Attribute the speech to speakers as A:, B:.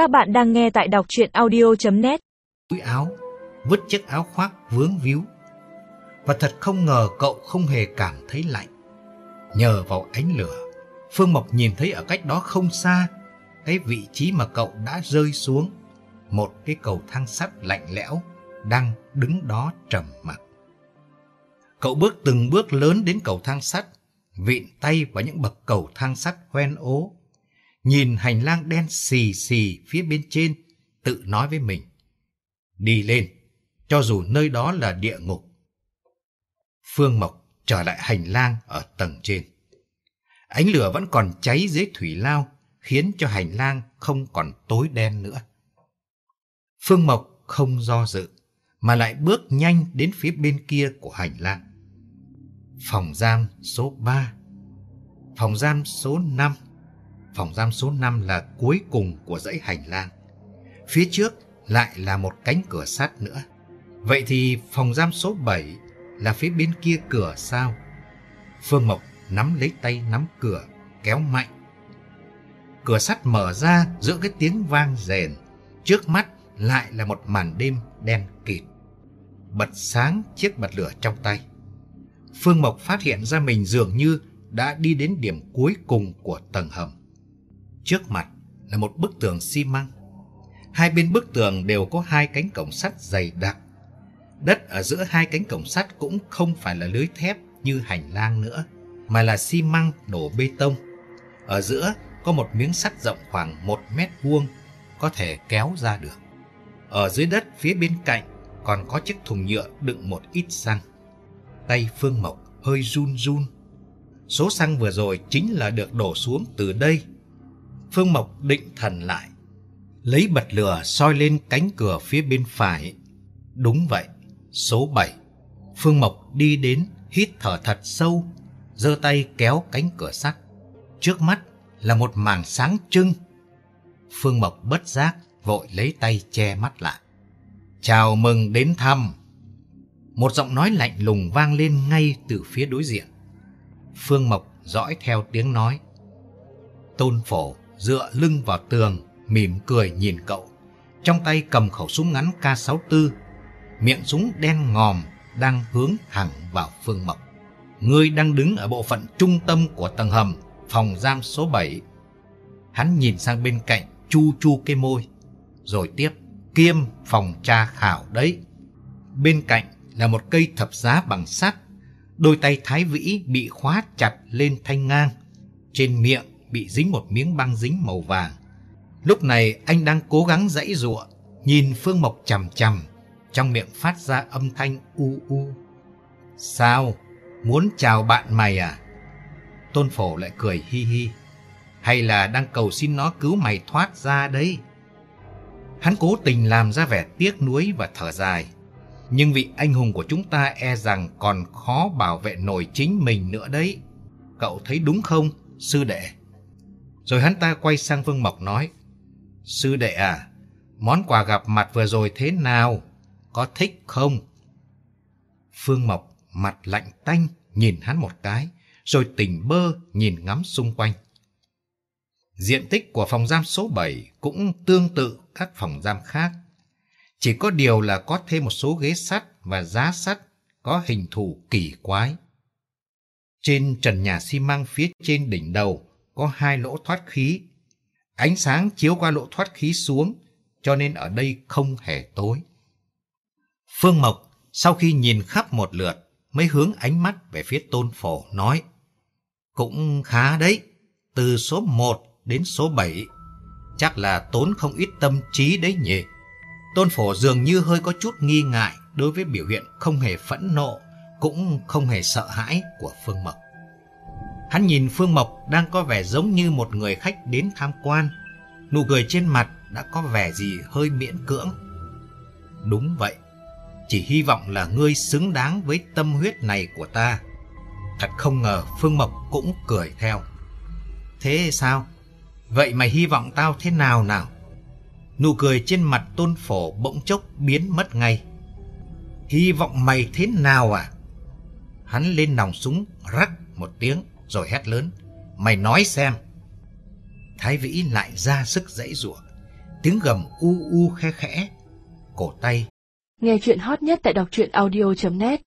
A: Các bạn đang nghe tại đọc chuyện audio.net
B: túi áo, vứt chiếc áo khoác vướng víu. Và thật không ngờ cậu không hề cảm thấy lạnh. Nhờ vào ánh lửa, Phương Mộc nhìn thấy ở cách đó không xa cái vị trí mà cậu đã rơi xuống. Một cái cầu thang sắt lạnh lẽo đang đứng đó trầm mặc. Cậu bước từng bước lớn đến cầu thang sắt, vịn tay vào những bậc cầu thang sắt hoen ố. Nhìn hành lang đen xì xì phía bên trên, tự nói với mình. Đi lên, cho dù nơi đó là địa ngục. Phương Mộc trở lại hành lang ở tầng trên. Ánh lửa vẫn còn cháy dưới thủy lao, khiến cho hành lang không còn tối đen nữa. Phương Mộc không do dự, mà lại bước nhanh đến phía bên kia của hành lang. Phòng giam số 3 Phòng giam số 5 Phòng giam số 5 là cuối cùng của dãy hành lang. Phía trước lại là một cánh cửa sắt nữa. Vậy thì phòng giam số 7 là phía bên kia cửa sao? Phương Mộc nắm lấy tay nắm cửa, kéo mạnh. Cửa sắt mở ra giữa cái tiếng vang rền. Trước mắt lại là một màn đêm đen kịt. Bật sáng chiếc bật lửa trong tay. Phương Mộc phát hiện ra mình dường như đã đi đến điểm cuối cùng của tầng hầm. Trước mặt là một bức tường xi măng. Hai bên bức tường đều có hai cánh cổng sắt dày đặc. Đất ở giữa hai cánh cổng sắt cũng không phải là lưới thép như hành lang nữa, mà là xi măng đổ bê tông. Ở giữa có một miếng sắt rộng khoảng một mét vuông, có thể kéo ra được. Ở dưới đất phía bên cạnh còn có chiếc thùng nhựa đựng một ít xăng. Tay Phương Mộc hơi run run. Số xăng vừa rồi chính là được đổ xuống từ đây. Phương Mộc định thần lại. Lấy bật lửa soi lên cánh cửa phía bên phải. Đúng vậy, số 7. Phương Mộc đi đến, hít thở thật sâu, giơ tay kéo cánh cửa sắt. Trước mắt là một mảng sáng trưng. Phương Mộc bất giác, vội lấy tay che mắt lại. Chào mừng đến thăm. Một giọng nói lạnh lùng vang lên ngay từ phía đối diện. Phương Mộc dõi theo tiếng nói. Tôn phổ dựa lưng vào tường, mỉm cười nhìn cậu. Trong tay cầm khẩu súng ngắn K64, miệng súng đen ngòm đang hướng thẳng vào Phương Mộc. Ngươi đang đứng ở bộ phận trung tâm của tầng hầm, phòng giam số 7. Hắn nhìn sang bên cạnh, chu chu cái môi, rồi tiếp, kiêm phòng tra khảo đấy. Bên cạnh là một cây thập giá bằng sắt, đôi tay thái vĩ bị khóa chặt lên thanh ngang, trên miệng bị dính một miếng băng dính màu vàng. Lúc này anh đang cố gắng dãy giụa, nhìn Phương Mộc chằm chằm, trong miệng phát ra âm thanh u u. Sao? Muốn chào bạn mày à? Tôn Phổ lại cười hi hi. Hay là đang cầu xin nó cứu mày thoát ra đấy? Hắn cố tình làm ra vẻ tiếc nuối và thở dài. Nhưng vị anh hùng của chúng ta e rằng còn khó bảo vệ nổi chính mình nữa đấy. Cậu thấy đúng không, sư đệ? Rồi hắn ta quay sang Vương Mộc nói, Sư đệ à, món quà gặp mặt vừa rồi thế nào? Có thích không? Phương Mộc mặt lạnh tanh nhìn hắn một cái, rồi tỉnh bơ nhìn ngắm xung quanh. Diện tích của phòng giam số 7 cũng tương tự các phòng giam khác. Chỉ có điều là có thêm một số ghế sắt và giá sắt có hình thù kỳ quái. Trên trần nhà xi măng phía trên đỉnh đầu có hai lỗ thoát khí. Ánh sáng chiếu qua lỗ thoát khí xuống, cho nên ở đây không hề tối. Phương Mộc sau khi nhìn khắp một lượt mới hướng ánh mắt về phía tôn phổ nói Cũng khá đấy, từ số 1 đến số 7 chắc là tốn không ít tâm trí đấy nhỉ. Tôn phổ dường như hơi có chút nghi ngại đối với biểu hiện không hề phẫn nộ, cũng không hề sợ hãi của Phương Mộc. Hắn nhìn Phương Mộc đang có vẻ giống như một người khách đến tham quan. Nụ cười trên mặt đã có vẻ gì hơi miễn cưỡng. Đúng vậy, chỉ hy vọng là ngươi xứng đáng với tâm huyết này của ta. Thật không ngờ Phương Mộc cũng cười theo. Thế sao? Vậy mày hy vọng tao thế nào nào? Nụ cười trên mặt tôn phổ bỗng chốc biến mất ngay. Hy vọng mày thế nào à? Hắn lên nòng súng rắc một tiếng rồi hét lớn. Mày nói xem. Thái Vĩ lại ra sức dãy rủa tiếng gầm u u khe khẽ, cổ tay.
C: Nghe chuyện hot nhất tại đọc truyện audio.net